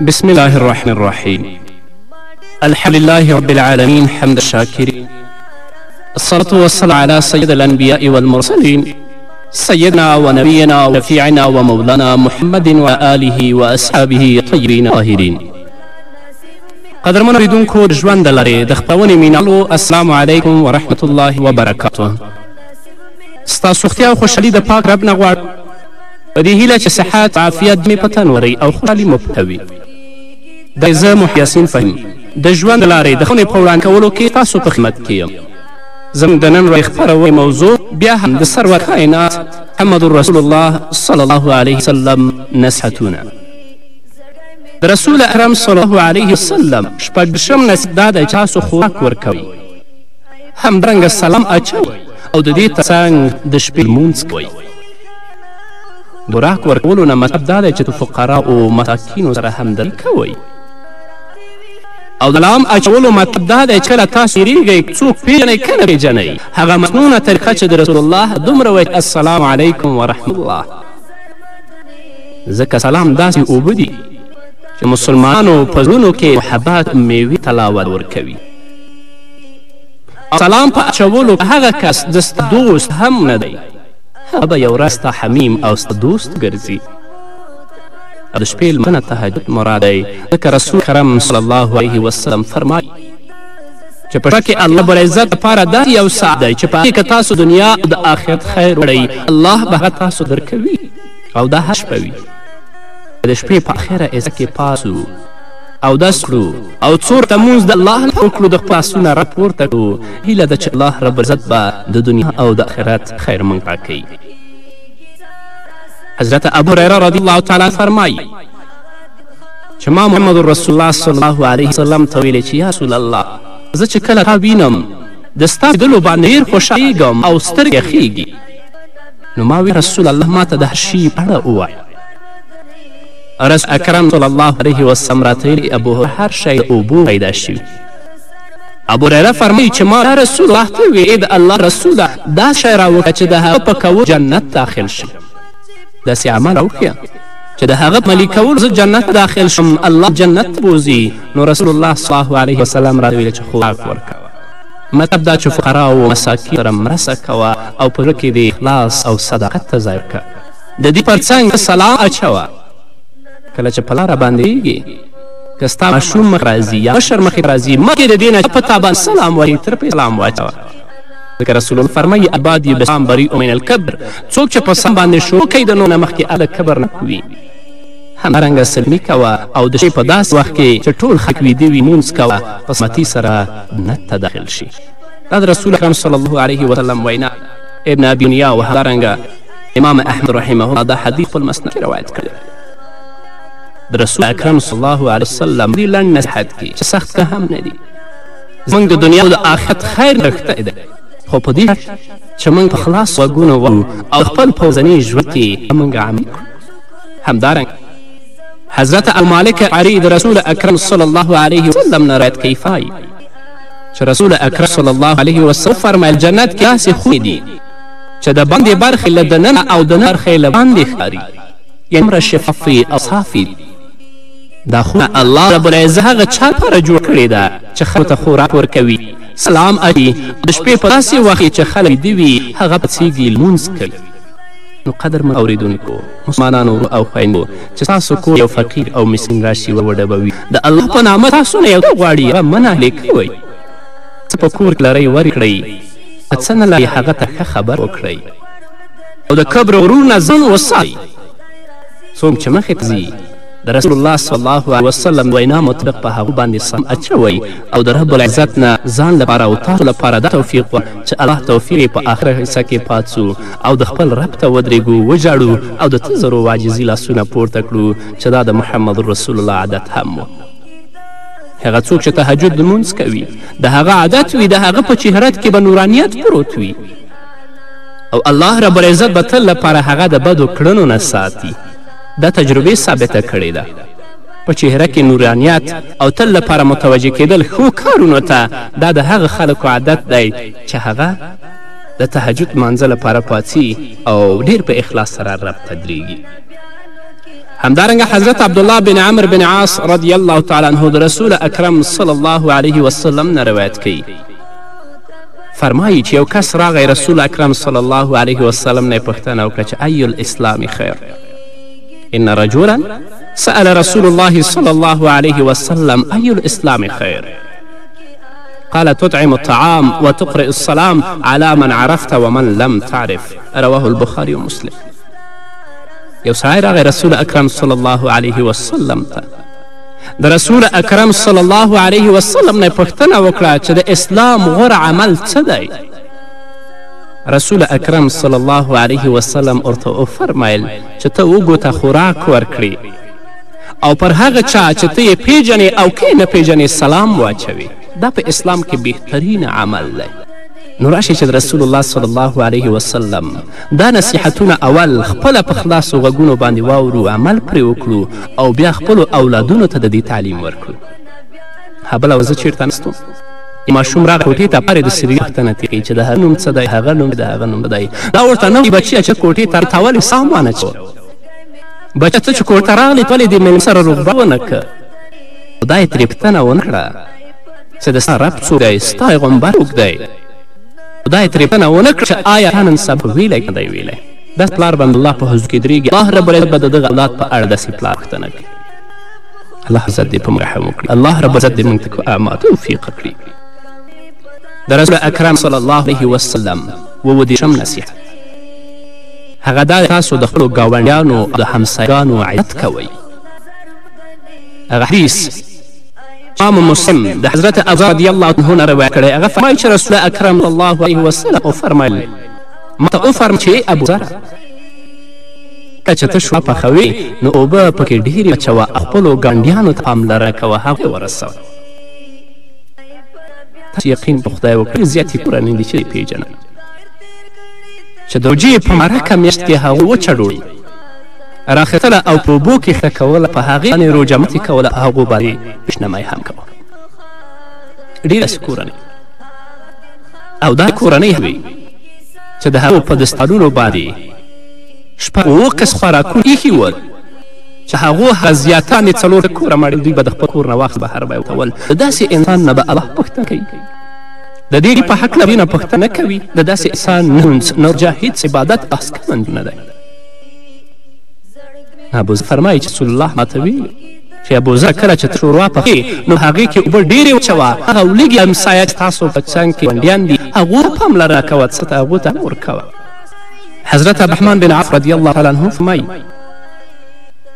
بسم الله الرحمن الرحيم الحمد لله رب العالمين حمد الشاكرين الصلاة والسلام على سيد الأنبياء والمرسلين سيدنا ونبينا وشفيعنا ومولانا محمد وآله وأصحابه الطيبين الطاهرين قدرمن اورېدونکو د ژوند د لارې د خپرونې مینالو السلام علیکم ورحمت الله وبرکاته ستاسو ختیا او خوشحالي د پاک رب نه غواړم په دې هیله چې صحت او عافیت مې په تن ورئ او خوشحالي مو په وي. دی زه محی یاسین فهیم د ژوند د لارې د ښونې په وړاندې کولو کې تاسو په خدمت کې یم. زموږ د نن ورځې خپرونې موضوع بیا هم د سرور کائنات محمد رسول الله صلی الله علیه وسلم نصحتونه د رسول اکرم صلی الله علیه وسلم شپږدېرشم نصیحت دا دی چې تاسو خوراک ورکوئ همدرنګه سلام اچوئ او د دې ترڅنګ د شپې لمونځ کوئ خوراک ورکولو نه مطلب دا دی چې د فقراو او مساکینو سره همدردي کوئ او د لام اچولو مطلب دا دی چې کله تاسو یېرېږئ څوک پېژنئ که نه پېژنئ هغه مسنونه طریقه چې د رسول الله دومره وایي السلام علیکم ورحمت الله ځکه سلام داسې اوبه دي چې مسلمانانو په زړونو کې محبت میوې ته لاوه ورکوي سلام په اچولو هغه کس د دوست هم نه دی هغه به یو راز ستا حمیم او ستا دوست ګرځي او د شپې لمانځنه تهجد مراد دی ځکه رسول کرم صلی الله علیه وسلم فرمایي چې په شپه کې الله بلعزت لپاره داسې یو ساعت دی چې په هغې که تاسو دنیا او د آخرت خیر وړئ الله به هغه تاسو درکوي او دا هر شپه وي د شپې په اخره ایسه کې پاسو اودس کړو او څو رکعته لمونځ د الله لپاره وکړو د خپل لاسونه را پورته کړو هیله ده چې الله رب العزت به د دنیا او د آخرت خیر موږ راکوي حضرت ابو هریره رضی الله تعالی فرمایي چې ما محمد رسول الله صلی الله علیه وسلم ته ویلې چې یا رسول الله زه چې کله تا وینم د ستا لیدلو باندې ډېر خوشحالېږم او سترګې خیږي نو ما وی رسول الله ما ته د هر شي په اړه ووایه رسول اکرم صلی الله علیه وسلم راته ویلي ابوهره هر شی له اوبو پیدا شوي ابوهریره فرمایي چې ما رسول الله ته وویل د الله رسوله داسې شی راوښیه چې د هغه په کولو جنت داخل شم داسې عمل راوښیه چې د هغه ملي کولو زه جنت داخل شم الله جنت بوزي نو رسول الله صلی الله علیه وسلم راته ویل چې خوراک ورکوه مطلب دا چې فقراو مساکین سره مرسته کوه او په زړه کې دې اخلاص او صداقت ته ځای ورکړه د دې پر څنګ ته سلا اچوه کله چې پلا راباندې کېږي که ستا ماشوم مخ راځي یا مشر مخې راځي مخکې د دې نه په تا باندې سلام وایي تر پې سلام واچوه ځکه رسول الله فرمایي عباد بسام بری من الکبر څوک چې په سم باندې شروع کوي د نو نه مخکې هله کبر نه کوي همدارنګه سلمي کوه او د شپې په داسې وخت کې چې ټول خلک ویده وي لمونځ کوه په سمتي سره نت ته داخل شي دا د رسول اکرم صلی الله علیه وسلم وینا ابن ابي دنیا او همدارنګه امام احمد رحمه الله دا حدیث خپل مسند کې روایت کړی د رسول اکرم صلی الله علیه وسلم دې لنډ نصیحت کې چې سخت که هم نه دي زموږ د دنیا او د آخرت خیر نښتی دی خو په دې چې موږ په خلاص غوږونه وو او خپل په ورځني ژوند کې موږ عمل کړو همدارنګه حضرت المالک عری د رسول اکرم صلی الله علیه وسلم نه رایت کوي چې رسول اکرم صلی الله علیه وسلم فرمایل جنت کې داسې خونې دي چه د باندې برخې له دننه او دننه برخې له باندې ښکاري یعنی دومره شفافې او صافې دي دا خونه الله رب العزه هغه چا لپاره جوړ کړې ده چې خلکو ته خوراک ورکوي سلام اچي د شپې په داسې وخت کې چې خلک ویده وي هغه پڅېږي لمونځ کوي نو قدرمن اورېدونکو مسلمانانو ورو او خویندو چې ستاسو کور یو فقیر او مسکین راشي وډبوي د الله په نامه تاسو نه یو غواړي هغه منع لیکوئ څه په کور کې لرئ ورکړئ که څه نه لرئ هغه ته ښه خبر وکړئ او د کبر غرور نه ځان وساتئ څوک چې مخې ته ځي د رسول الله صلی الله علیه وسلم وینا مطلق په هغو باندې سم اچوئ او د رب العزت نه ځان لپاره او تاسو لپاره دا توفیق وه چې الله توفیق په آخره حصه کې پاڅو او د خپل رب ته ودرېږو وژاړو او د ته زرو عاجزي لاسونه پورته کړو چې دا د محمد رسول الله عادت هم و هغه څوک چې تهجد لمونځ کوي د هغه عادت وي د هغه په چهرت کې به نورانیت پروت وي او الله رب العزت به تل لپاره هغه د بدو کړنو نه ساتي دا تجربه ثابته کړې ده په چهره کې نورانیت او تل لپاره متوجه کېدل ښو کارونو ته دا د هغه خلکو عادت دی چې هغه د تهجد مانځه لپاره پاڅي او ډیر په اخلاص سره رب ته درېږي همدارنګه حضرت عبدالله بن عمر بن عاص رضی الله تعالی عنه د رسول اکرم صلی الله علیه وسلم نه روایت کوي فرمایی چې یو کس راغی رسول اکرم صلی الله علیه وسلم نه پوښتنه وکړه چې ای الاسلام خیر ان رجلا سأل رسول الله صلی الله علیه وسلم ای الاسلام خیر قال تطعم الطعام وتقرئ السلام على من عرفت ومن لم تعرف رواه البخاري ومسلم یو سړی راغی رسول اکرم صلی الله علیه وسلم ته د رسول اکرم صلی الله علیه وسلم نه پوښتنه وکړه چې د اسلام غوره عمل څه دی رسول اکرم صلی الله علیه وسلم ورته وفرمیل چې ته وګو ته خوراک ورکړي او پر هغه چا چې ته یې پیژنې او که نه پیژنې سلام واچوي دا په اسلام کې بهترین عمل دی نو راشه چې د رسول الله صلی الله علیه وسلم دا نصیحتونه اول خپله په خلاصو غوږونو باندې واورو عمل پرې وکړو او بیا خپلو اولادونو ته د دې تعلیم ورکړو هبله وزه چیرته نستو ماشوم راغی کوټې ته پارې د سري پوښتنه ترې کوي چې د هغه نوم څه دی هغه نوم د هغه نوم دی دا ورته نه وایي بچیه چې کوټې ته تا ولې ساه مانه چوه بچه ته چې کور ته راغلې ته ولې دې مېلمه سره روغبه ونه که خدای ترې پوښتنه ونه کړه چې د ستا رب څوک دی ستا پیغمبر څوک دی خدای ترې پوښتنه ونه کړه چې آیا تا نن سبا ویلی که نه دی ویلی داسې پلار باندې الله په حضور کې درېږي الله رب العزت به د دغه اولاد په اړه داسې پلار پوښتنه کوي الله عزت دې په موږ رحم وکړي الله رب عزت دې موږ ته کو اعما توفیق کړي د رسول اکرم صلی الله علیه وسلم اووه دېرشم نصیحت هغه دا تاسو د خپلو ګاونډیانو او د همسایګانو عزت کوئ هغه حدیث امام مسلم د حضرت ابو رضی الله عنه نه روایت کړی هغه فرمایي چې رسول اکرم صلی الله علیه وسلم وفرمیل ما ته وفرم چې ابو ذر که چې ته شوه پخوې نو اوبه پکې ډېرې اچوه او خپلو ګانډیانو ته پاملرنه کوه هغوی ورسوه تاسو یقین په خدای وکړئ زیاتې کورنۍ دي چې پېژنم چې د روژې په مرکه میاشت کې هغوی وچه ډوډۍ راخیستله او په اوبو کې ښه کوله په هغې باندې روژه ماتې کوله په هغو باندې پیشنمای هم کوله ډېره داسې کورنۍ او دا کورنۍ وي چې د هغو په دستارونو باندې شپږ اوه قس خوراکونه ایښي ول چې هغو هغه زیاتان یې څلور کوره مړې دوی به د خپل کور نه واخ بهر به کول د داسې انسان نه به الله پوښتنه کوي د دې په هکله نه پوښتنه کوي د داسې انسان نه نور جا هیڅ عبادت اسکمند نه دی ابوذر فرمایي چې رسول الله ماته ویلي چې ابوذر کله چې شوروا پخې نو هغې کې اوبه ډېرې وچوه هغه لږې همسایه چې تاسو په څنګ کې ونډیان دي هغو پاملرنه کوه څه ته هغو ته هم ورکوه حضرت عبدالرحمن بن عوف رضی الله تعالی عنه فرمایي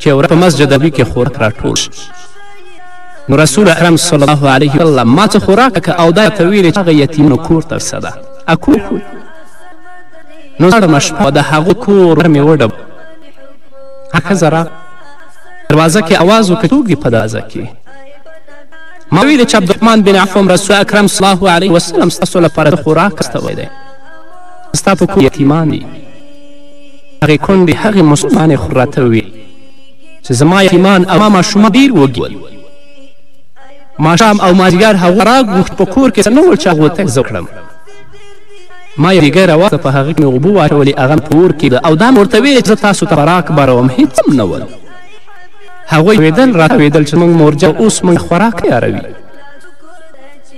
چې ورځ په مسجد نبي کې خوراک راټول شي نو رسول اکرم صلی الله علیه وسلم ما څه خوراک که او دا ته ویلې چې هغه یتیمو کور ته سده اکور نو ستړمه شپه د هغه کور ور مې وډب هغه ښځه را دروازه کې اواز وکړ څوک دي په دروازه کې ما ویلې چې عبدالرحمن بن عوف هم رسول اکرم صلی الله علیه وسلم ستاسو لپاره خوراک استوی دی ستا په کور یتیمان دي هغې کونډې هغې مسلمانې خور راته وویل چې زما یتیمان او ما ماشومان ډېر وږي ول ماښام او مازدیګر هغو راګوښت په کور کې څه نه ول چې هغو ته زه کړم ما یو دیګی راواسته په هغه کې مې اوبه واچولې هغه مې په اور کېده او دا مې ورته ویلې چې زه تاسو ته خوراک بروم هېڅ هم نه ول هغوی ویدل راتاویدل چې موږ مورجه اوس موږ خوراک تیاروي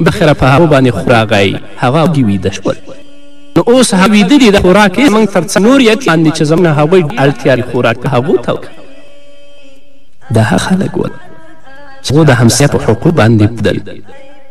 بخره په هغو باندې خوراغی هغه دي ویده شول نو اوس هغه ویده دي د خوراک یې موږ تر څه نور یت باندې چې زموږ هغوی اړتیا دي خوراک هغو ته وکړه دا هغه خلک ول چې د همسایه په حقوق باندې بدل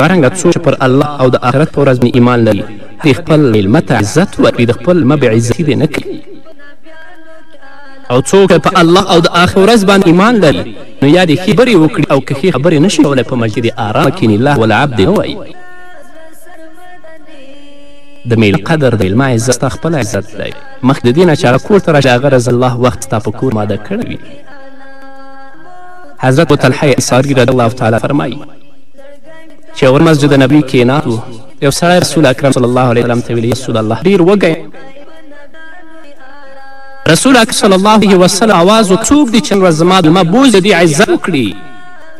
همدارنګه څوک چې پر الله او د آخرت په ورځ ایمان لري دی خپل میلمه ته عزت ورکوي د خپل مه بې عزتي دې نه کوي او څوک په الله او د آخرت ورځ باندې ایمان لري نو یا دې ښې خبرې وکړي او که ښې خبرې نشي کولی په مسجد آرام کښېني الله ولعب دې نه وایي د میل قدر د میلمه عزت ستا خپل عزت دی مخکې د دې نه چې هغه کور ته راشي هغه رض الله وخت ستا په کور ماده کړی وي حضرت ابو طلحه انصاري رضی الله تعالی فرمایي چې یو مسجد نبوي کې ناست وو یو سړی رسول اکرم صلی الله علیه وسلم ته ویلي رسول الله ډېر وږی رسول اکرم صلی الله علیه وسلم آواز و څوک دی چې نن ورځ زما د لمه بوج د دې عزت وکړي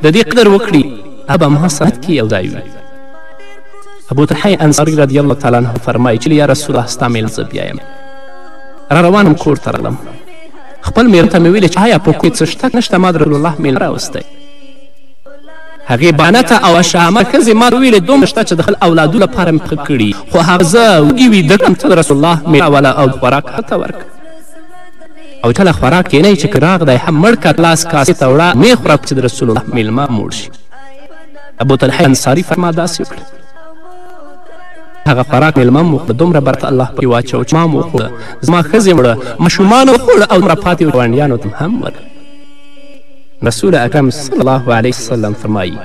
د دې قدر وکړي هغه ما سره کې یو ځای وي ابو طلحه انصاري رضی الله تعالی عنه فرمایي چې یا رسول الله ستا میلمه زه بیا یم را روانم کور ته راغلم خپل مېرمنې ته مې ویلې چې آیا په کور کې څه شته که نشته ما د رسول الله میلمه راوستی هغې بانته او شهامه ښځې ما ته وویلې دومره شته چې د خپل اولادو لپاره مې پخه کړي خو هغه زه وږي ویده کړم ته د رسول الله میله وله او خوراک هلته ورکړه او کله خوراک کینی چې که راغلی هم مړ کت لاس کاسې ته وړه مې خوره چې د رسول الله میلمه موړ شي ابو طلحه انصاري فرما داسې وکړه هغه خوراک مېلمه هم وخوړ، دومره برکت الله پکې واچوه چې ما هم وخوړه، زما ښځې هم وخوړه، ماشومانو هم وخوړه او دومره پاتې و چې ګاونډیانو ته مې هم ورکړه. رسول اکرم صلی الله علیه وسلم فرمایي،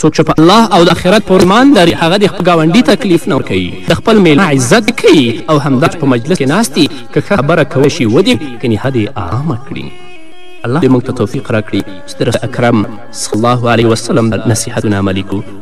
څوک چې په الله او د آخرت پر ایمان لري هغه د خپل ګاونډي تکلیف نه ورکوي، د خپل مېلمه عزت کوي او همدا چې په مجلس کې ناست دي که ښه خبره کولی شي ودې که نهاد یې آرامه کړي. الله دې موږ ته توفیق راکړي چې د رسول اکرم صلی الله علیه وسلم نصیحتونه عملي کړو.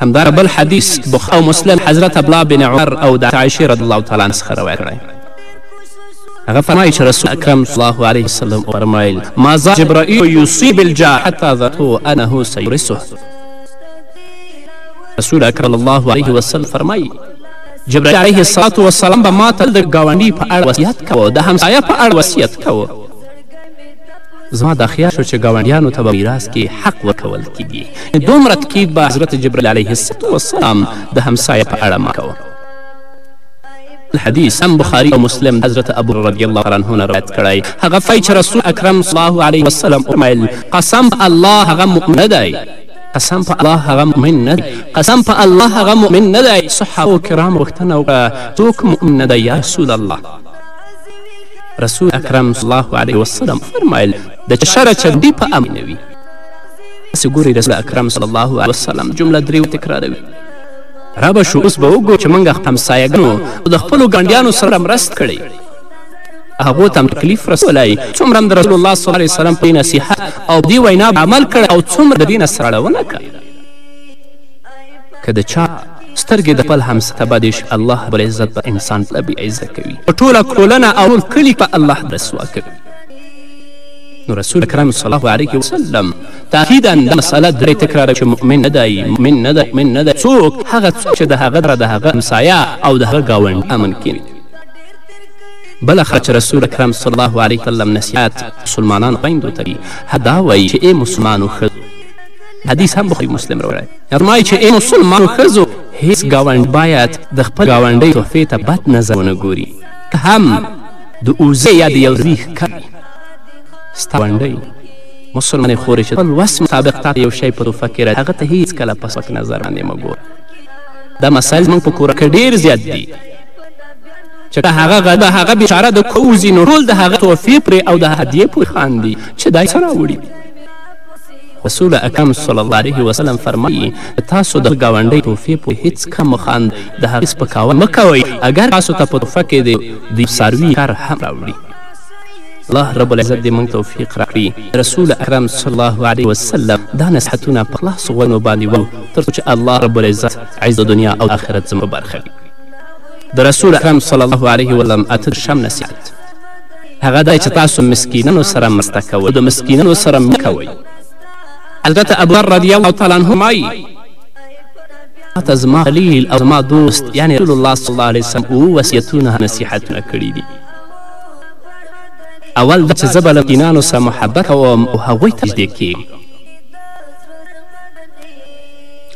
همدار بل حدیث بخ او مسلم حضرت عبدالله بن عمر او د عایشې رضی الله تعالی عنه څخه روایت کړی هغه فرمایي چې رسول اکرم صلی الله علیه وسلم فرمایل ما زال جبرائیل یصیب الجاه حتی ظننته انه سیورثه رسول اکرم الله علیه وسلم فرمایي جبرائیل علیه الصلاة والسلام به ما تل د ګاونډي په اړه وصیت کوه د همسایه په اړه وصیت کوه زما دا خیال شو چې ګاونډیانو ته به میراث کې حق ورکول کیږي یعنې دومره تکیب به حضرت جبرائیل علیه السلام د همسایه په اړه ما کوه الحديث هم بخاري او مسلم حضرت ابو رضی الله تعالی عنه نه روایت کړی هغه فای چې رسول اکرم صلی الله علیه وسلم وفرمایل قسم په الله هغه مؤمن دی قسم په الله هغه مؤمن نه دی قسم په الله هغه مؤمن نه دی صحابه کرام غوښتنه وکړه څوک مؤمن نه دی یا رسول الله رسول اکرم صلی الله علیه وسلم فرمایل د شر چندی په امنوي تاسې ګورئ رسول اکرم صلی الله علیه وسلم جمله درې تکراروي ربه شو اوس به وګورو چې موږ همسایګانو او د خپلو ګاونډیانو سره مرست کړئ هغو ته هم تکلیف رسولی څومره هم د رسول الله صلی الله علیه وسلم په نصیحت او دې وینا عمل کړی او څومره د دې نه سرړونه کړې که د چا سترګې د خپل همسا بدې شي الله رب العزت به انسان په بې عزه کوي په ټوله ټولنه او ټول کلي په الله رسوا کوي نو رسول اکرم صلی الله علیه وسلم تاکیدا دا مسله درې تکراره چې مؤمن نه دی مؤمن نه دی مؤمن نه دی څوک هغه څوک چې د هغه د هغه همسایه او د هغه ګاونډي امن کیني بله خبره چې رسول اکرم صلی الله علیه وسلم نصیحت مسلمانانو خویندو ته دا وایي چې ای مسلمانو ښځو حدیث هم بخاری مسلم راوړی فرمایي چې ای مسلمانو ښځو هیڅ ګاونډ باید د خپل ګاونډۍ تحفې ته بد نظر ونه ګوري که هم د اوزې یا د یو زوی ښکر ستا ګاونډۍ مسلمانې خورې چې خپل وس مطابق تا یو شی په تحفه کې هغه ته هیڅکله په سپک نظر باندې مه ګوره دا مسایل زموږ په کور کې ډېر زیات دي چې که هغه غله هغه بیچاره د کوزي نو ټول د هغه تحفې پرې او د هدیې پورې خاندي چې دا یې څه راوړي رسول اکرم صلی الله علیه وسلم فرمایي که تاسو د ګاونډۍ توفې په هیڅ کم وخاند د هغې سپکاوی مه کوئ اګر تاسو ته په توفه کې د یو څاروي کر هم راوړي الله رب العزت دې موږ توفیق راکړي رسول اکرم صلی الله علیه وسلم دا نصحتونه په خلاصو غوږونو باندې وو تر څو چې الله رب العزت عز دنیا او آخرت زموږ برخه وي د رسول اکرم صلی الله علیه وسلم اته شم نصیحت هغه دا چې تاسو مسکینانو سره مرسته کوئ د مسکینانو سره مینه کوئ حضرت ابوذر رضی الله تعالی عنه وایي ماته زما خلیل او زما دوست یعنې رسول الله صلی الله علیه وسلم اووه وصیتونه نصیحتونه کړي دي اول دا چې زه به له مسکینانو سره محبت کوم او هغوی ته نږدې کیږم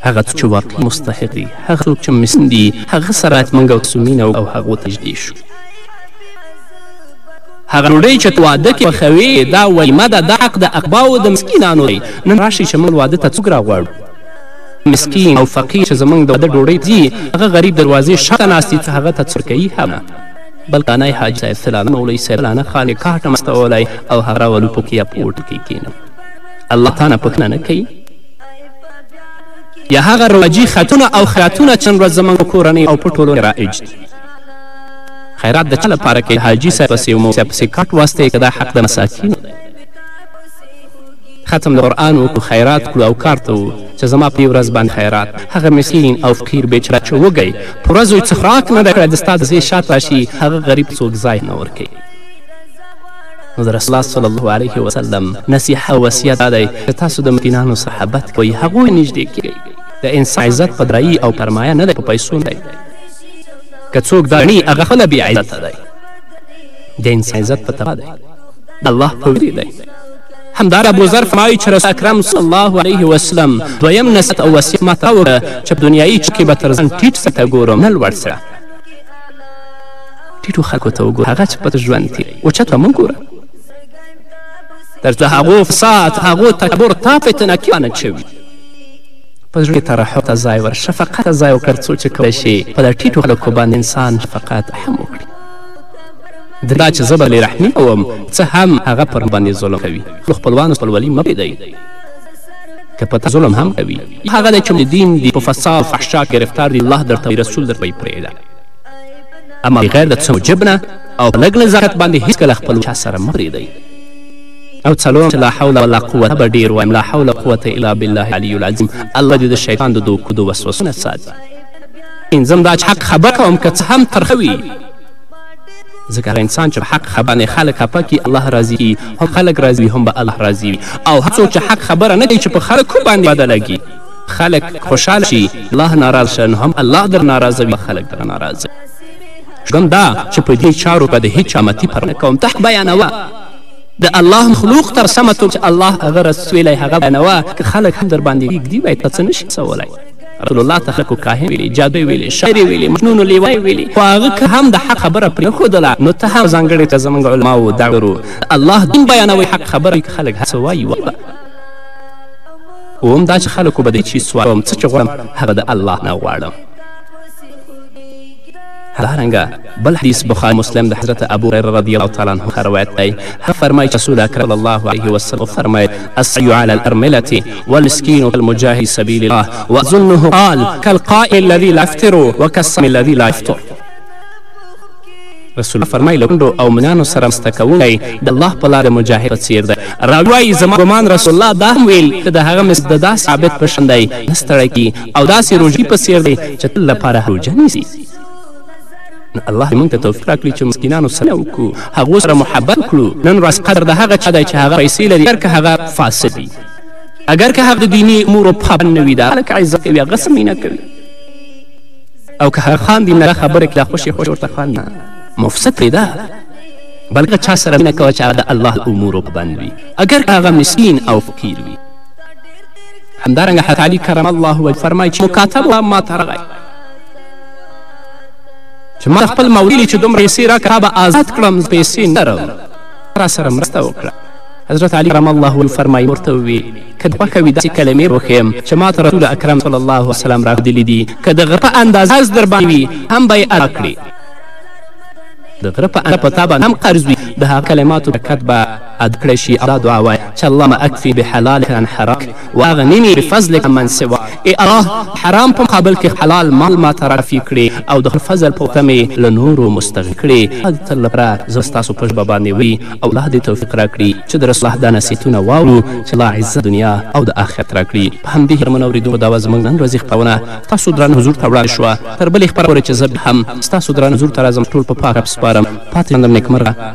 هغه څوک چې واقعي مستحق دي هغه څوک چې مسکین دي هغه سره باید موږ او مینه او هغو ته نږدې شو هغه ډوډۍ چې ته واده کې پخوې دا ولیمه ده دا حق د اقباو د مسکینانو دی نن راشئ چې موږ واده ته څوک راغواړو مسکین او فقیر چې زموږ د واده ډوډۍ ته ځي هغه غریب دروازې شاته ناست دي هغه ته څوک کوي هم نه بلکې انا یې حاجي صاحب فلانه مولوي صاحب فلانه خانې کاټه مستولی او هغه ولو پکې یا په اوټو کې کینم الله تعالی پوښتنه نه کوي یا هغه رواجي خطونه او خیراتونه چې نن ورځ زموږ کورنۍ او په ټولنه رایج دي خیرات د چا لپاره کوي حاجي صاحب پسې او مولوي صاحب پسې کټ واستی که دا حق د مساکینو دی ختم د قرآن وکړو خیرات کړو او کار ته وو چې زما په ورځ باندې خیرات هغه مسکین او فقیر بیچاره چې وږی په ورځ یې څه خوراک نه دی کړی د ستا د زوی شات راشي هغه غریب څوک ځای نه ورکوي نو د رسول الله صلی الله علیه وسلم نصیحه او وصیت دا دی چې تاسو د متینانو صحبت کوئ هغوی نږدې کیږئ د انسان عزت په درایي او پرمایه نه دی په پیسو نه دی که څوک دا ګڼي هغه خپله بې عزته دی د انسان عزت په تقوا دی الله په ویرې دی همدار ابوذر فرمایي چې رسول اکرم صلی الله علیه وسلم دویم نصیحت او وصیت ماته وکړه چې په دنیایي چکې به تر ځان ټیټ سره ګورم نه لوړ سره ټیټو خلکو ته وګوره هغه چې په ژوند کې اوچت ته مه ګوره تر څو هغو فساد هغو تکبر تا فتنه کې وانه چوي په زړه کې ترحم ته ځای ور شفقت ته ځای وکړه څو چې کولی شي په د ټیټو خلکو باندې انسان شفقت هم وکړي د دا چې زه به رحمي کوم څه هم هغه پر باندې ظلم کوي نو خپلوانو خپلولي مه پرېږدئ که په ظلم هم کوي هغه دی چې د دین دی په فساد فحشا ګرفتار دی الله درته رسول درته پرېږده اما بغیر د څه موجب نه او په لږ نزاکت باندې هېڅکله خپل چا سره مه پرېږدئ او څلورم چې لا حول ولا قوت به ډېر وایم لا حول قوت الا بالله العلي العظیم الله دې د شیطان د دوکو د وسوسو نه ساتي پنځم دا چې حق خبر کوم که څه هم ترخه وي ځکه هغه انسان چې په حق خبره نه خلک خفه کړي الله راضي کړي هم خلک راضي وي هم به الله راضي وي او هر څوک چې حق خبره نه کوي چې په خلکو باندې بده لګي خلک خوشحال شي الله ناراض شه نو هم الله در ناراضه وي خلک در ناراضه شګم دا چې په دې چارو به د هیچا متی پر نه کوم تحت بیانوه د الله مخلوق تر سمه توګه چې الله هغه رسولی هغه بیانوه که خلک هم در باندې ږدي باید ته څه نشي کولی رسول الله ته خلکو کاهن ویلي جادوی ویلي شاعر یې ویلي مجنون لیوای ویلي خو هغه که هم د حق خبره پرېښودله نو ته هم ځانګړې ته زموږ علماو دعورو الله دین بیانوي حق خبره که خلک هڅه وایي وایي اوم دا چې خلکو به دی چې سوال کوم څه چې غواړم هغه د الله نه غواړم همدارنګه بل حدیث بخاری مسلم د حضرت ابو هريره رضی الله تعالی عنه څخه روایت دی هغه فرمایي چې رسول اکرم صلی الله علیه وسلم فرمایل السعی علی الارمله والمسکین كالمجاهد سبیل الله واظنه قال كالقائل الذي لا يفطر وكالصائم الذي لا يفطر رسول فرمای لوندو او منانو سره مسته کوونکی د الله په لاره مجاهد په څیر دی راوی زما ګمان رسول الله دا هم ویل که د هغه مس د داسې عابد په شان دی نه ستړی کي او داسې روژې په څېر دی چې تل لپاره روژه نیسي نو الله دې موږ ته توفیق راکړي چې مسکینانو سره وکړو هغو سره محبت وکړو نن ورځ قدر د هغه چا دی چې هغه پیسې لري اګر که هغه فاسد وي اګر که هغه د دیني امورو پابند نه وي د هلک عزت کوي هغه څه مینه کوي او که هغه خاندي نه خبره کړي خوشې خوشې ورته خاندي مفسد پرې ده بلکې چا سره مینه کوه چې هغه د الله امورو پابند وي اګر که هغه مسکین او فقیر وي همدارنګه حضرت علی کرم الله وجهه فرمایي چې مکاتب وه ما ته راغی چې ما خپل مولي چې دومره پیسې راکړه تا به آزاد کړم زه پیسې نه لرم را سره مرسته وکړه حضرت علی کرم الله وجهه فرمایي ورته ووي که د خوښه وي داسې کلمې وښیم چې ما ته رسول اکرم صلی الله علیه وسلم راښودلي دي که د غره په اندازه از در باندې وي هم به یې ادا کړي د غره په اندازه په تا باندې هم قرض وي د هغه کلماتو برکت به اد کړی شی او دا دعا وایه چه اللهم اکفی بحلالک عن حرامک واغنینی بفضلک عمن سواک ای الله د حرام په مقابل کې حلال مال ماته راکفی کړې او د خپل فضل په واسطه می له نورو مستغنی کړې دا د تل لپاره زړه ستاسو په ژبه باندې وي او الله دې توفیق راکړي چې د رسول الله دا نصیحتونه واورو چې الله عزت دنیا او د آخرت راکړي په همدې هیله من اوریدو دا وه زموږ نن ورځې خپرونه ستاسو درانه حضور ته وړاندې شوه تر بلې خپرونې چې زه هم ستاسو درانه حضور ته راځم ټول په پاک رب سپارم پاتې ژوندم نیکمرغه